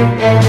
Música